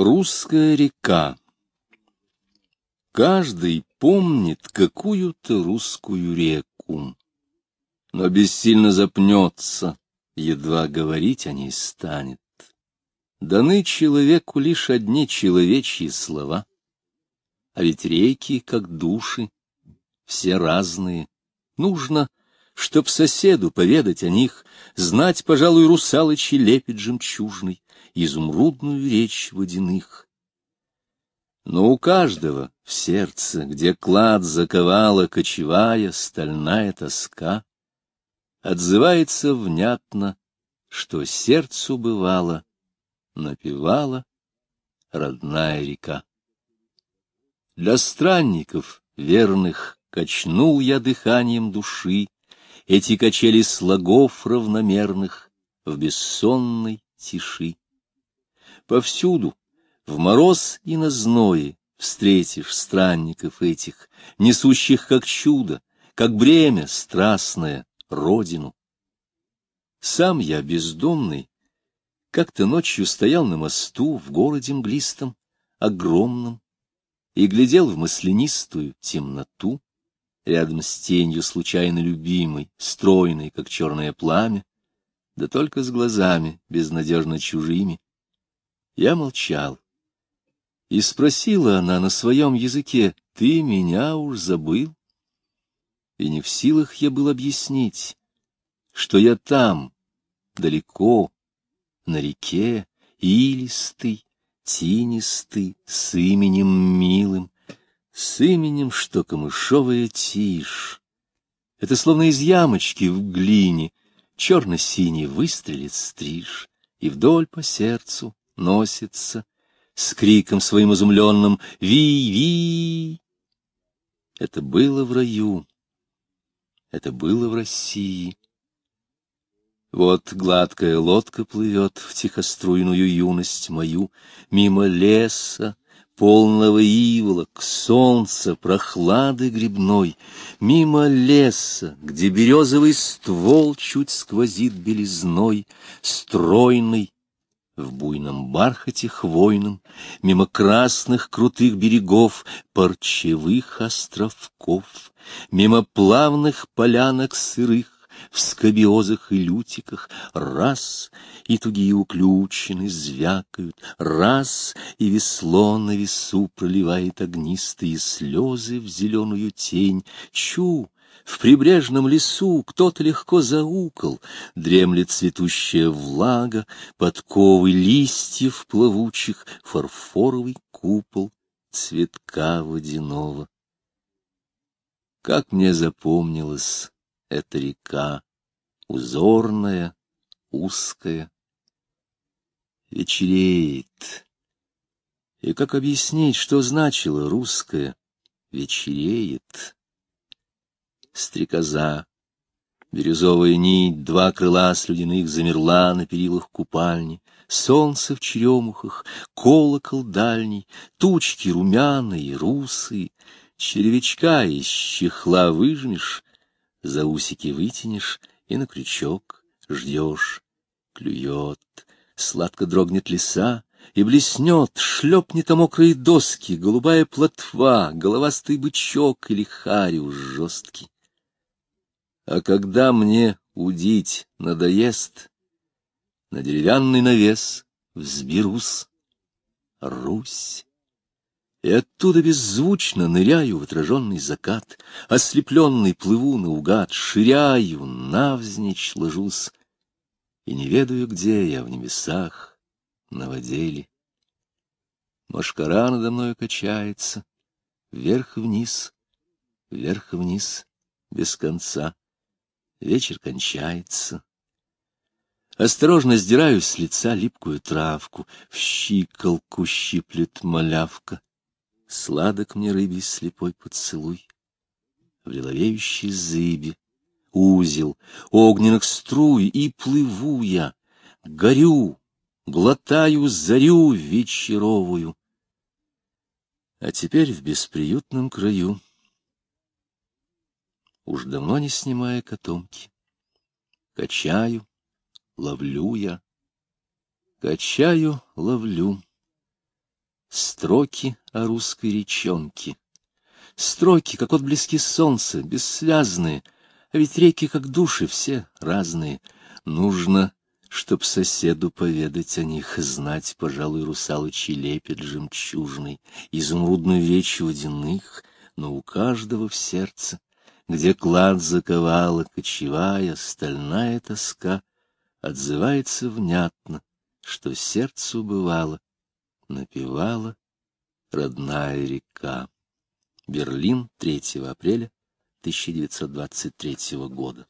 Русская река Каждый помнит какую-то русскую реку, но бессильно запнется, едва говорить о ней станет. Даны человеку лишь одни человечьи слова, а ведь реки, как души, все разные. Нужно, чтоб соседу поведать о них, знать, пожалуй, русалочи лепет жемчужный, изумрудную речь водяных. Но у каждого в сердце, где клад заковала кочевая стальная тоска, отзывается внятно, что сердцу бывало, напевала родная река. Для странников верных качнул я дыханием души эти качели слогов равномерных в бессонной тиши. Повсюду, в мороз и на зное, встретишь странников этих, несущих как чудо, как бремя страстное, родину. Сам я бездомный, как-то ночью стоял на мосту в городе мглистом, огромном, и глядел в маслянистую темноту, рядом с тенью случайно любимой, стройной, как черное пламя, да только с глазами безнадежно чужими, я молчал. И спросила она на своем языке, «Ты меня уж забыл?» И не в силах я был объяснить, что я там, далеко, на реке, илистый, тинистый, с именем милым, с именем, что камышовая тишь. Это словно из ямочки в глине черно-синий выстрелит стриж, и вдоль по сердцу носится с криком своим изумленным «Ви-ви!». Это было в раю, это было в России. Вот гладкая лодка плывет в тихоструйную юность мою, мимо леса, полного иволок, солнца, прохлады грибной, мимо леса, где березовый ствол чуть сквозит белизной, стройный, в буйном бархате хвойном, мимо красных крутых берегов, парчевых островков, мимо плавных полянок сырых, в скобиозах и лютиках, раз, и тугие уключены звякают, раз, и весло на весу проливает огнистые слезы в зеленую тень, чу, в прибрежном лесу кто-то легко заукал, дремлет цветущая влага, подковы листьев плавучих, фарфоровый купол цветка водяного. Как мне запомнилось эта река, узорная, узкая, вечереет. И как объяснить, что значило русское «вечереет»? Стрекоза. Бирюзовая нить, два крыла слюдяных замерла на перилах купальни, солнце в черемухах, колокол дальний, тучки румяные, русые, червячка из чехла выжмешь, за усики вытянешь и на крючок ждешь, клюет, сладко дрогнет леса, и блеснет, шлепнет о мокрые доски, голубая плотва, головастый бычок или хариус жесткий. А когда мне удить надоест, на деревянный навес взберусь, Русь. И оттуда беззвучно ныряю в отраженный закат, Ослепленный плыву наугад, ширяю, навзничь ложусь, И не ведаю, где я в небесах, на воде ли. Машкара надо мною качается, вверх и вниз, вверх и вниз, без конца. Вечер кончается. Осторожно сдираю с лица липкую травку, в щиколку щиплет малявка. Сладок мне рыбий слепой поцелуй. В лиловеющей зыбе узел огненных струй, и плыву я, горю, глотаю зарю вечеровую. А теперь в бесприютном краю уж давно не снимая котомки. Качаю, ловлю я, качаю, ловлю. Строки о русской речонке. Строки, как отблески солнца, бессвязные, а ведь реки, как души, все разные. Нужно, чтоб соседу поведать о них, знать, пожалуй, русалочий лепет жемчужный, изумрудную вечь водяных, но у каждого в сердце, где клад заковала кочевая, стальная тоска, отзывается внятно, что сердцу бывало, напевала родная река. Берлин, 3 апреля 1923 года.